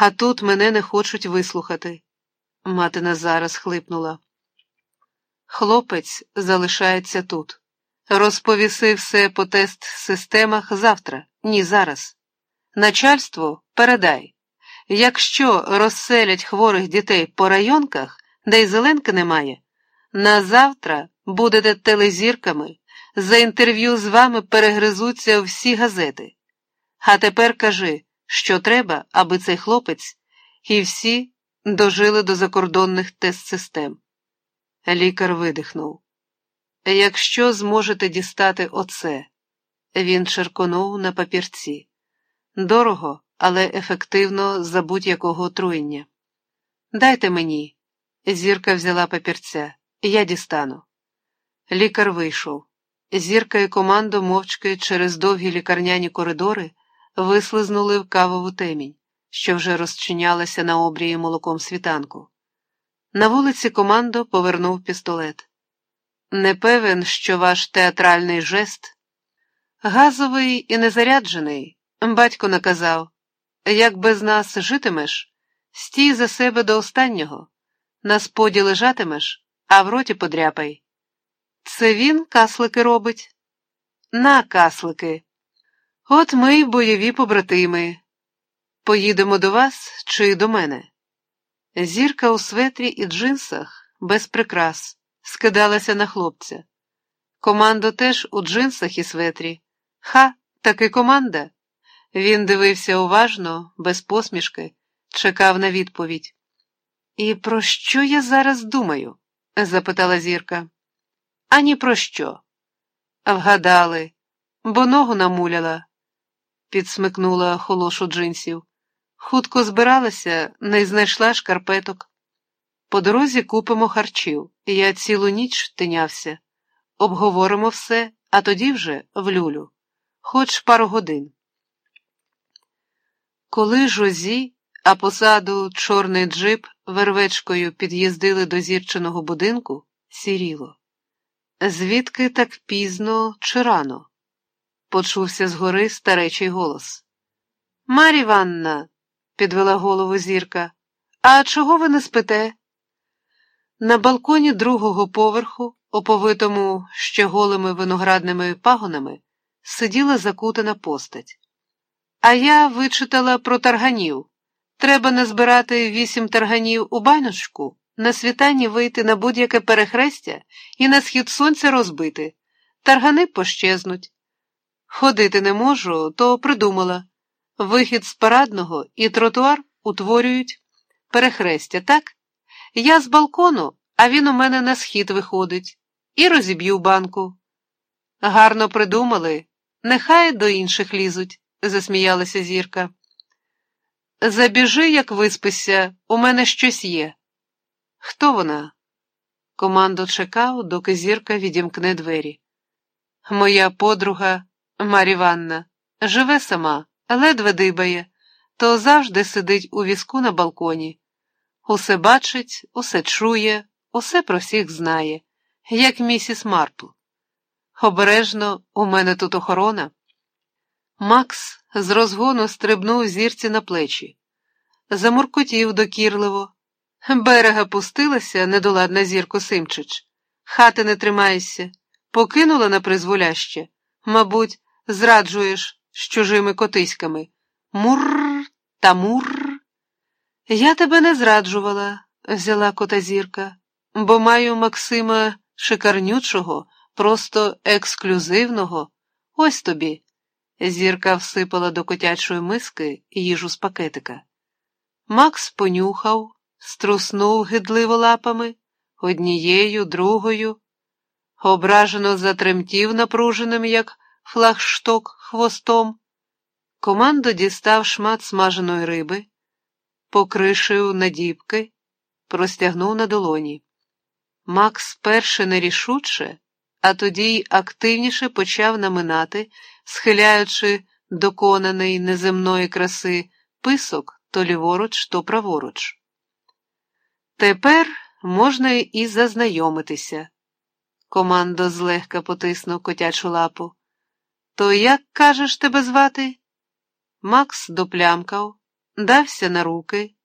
А тут мене не хочуть вислухати. Мати Назара схлипнула. Хлопець залишається тут. Розповіси все по тест системах завтра, ні зараз. Начальство передай. Якщо розселять хворих дітей по районках, де й зеленки немає, на завтра будете телезірками, за інтерв'ю з вами перегризуться всі газети. А тепер кажи, що треба, аби цей хлопець і всі дожили до закордонних тест-систем. Лікар видихнув. Якщо зможете дістати оце, він черконув на папірці. Дорого, але ефективно за будь-якого отруєння. Дайте мені. Зірка взяла папірця. Я дістану. Лікар вийшов. Зірка і команду мовчки через довгі лікарняні коридори вислизнули в кавову темінь, що вже розчинялася на обрії молоком світанку. На вулиці командо повернув пістолет. Не певен, що ваш театральний жест газовий і незаряджений, батько наказав, як без нас житимеш, стій за себе до останнього, на споді лежатимеш, а в роті подряпай. Це він каслики робить? На каслики. От ми й бойові побратими. Поїдемо до вас чи до мене? Зірка у светрі і джинсах, без прикрас, скидалася на хлопця. Командо теж у джинсах і светрі. Ха, таки команда. Він дивився уважно, без посмішки, чекав на відповідь. І про що я зараз думаю? запитала зірка. Ані про що? Вгадали, бо ногу намуляла, підсмикнула холошу джинсів. Хутко збиралася, не знайшла шкарпеток. По дорозі купимо харчів, я цілу ніч тинявся. Обговоримо все, а тоді вже в люлю, хоч пару годин. Коли жозі, а посаду чорний джип вервечкою під'їздили до зірченого будинку, сіріло. Звідки так пізно чи рано? Почувся згори старечий голос. Марі Іванна, підвела голову зірка, а чого ви не спите? На балконі другого поверху, оповитому ще голими виноградними пагонами, сиділа закутана постать. А я вичитала про тарганів. Треба назбирати вісім тарганів у баночку, на світанні вийти на будь-яке перехрестя і на схід сонця розбити. Таргани пощезнуть. Ходити не можу, то придумала. Вихід з парадного і тротуар утворюють перехрестя, так? Я з балкону, а він у мене на схід виходить, і розіб'ю банку. Гарно придумали, нехай до інших лізуть, засміялася зірка. Забіжи, як виспися, у мене щось є. Хто вона? Командо чекав, доки зірка відімкне двері. Моя подруга Маріванна живе сама, ледве дибає, то завжди сидить у візку на балконі. Усе бачить, усе чує, усе про всіх знає, як місіс Марпл. Обережно, у мене тут охорона. Макс з розгону стрибнув зірці на плечі, замуркотів докірливо. Берега пустилася, недоладна зірку Симчич. Хати не тримайся, покинула на призволяще. Мабуть, зраджуєш з чужими котиськами. Мурр та мурр. Я тебе не зраджувала, взяла кота зірка, бо маю Максима шикарнючого, просто ексклюзивного. Ось тобі. Зірка всипала до котячої миски їжу з пакетика. Макс понюхав, струснув гидливо лапами, однією, другою, ображено затремтів напруженим, як флагшток, хвостом. Командо дістав шмат смаженої риби, покришив надібки, простягнув на долоні. Макс перше нерішуче, а тоді й активніше почав наминати, схиляючи доконаний неземної краси писок то ліворуч, то праворуч. Тепер можна і зазнайомитися. Командо злегка потиснув котячу лапу. То як кажеш тебе звати? Макс доплямкав, дався на руки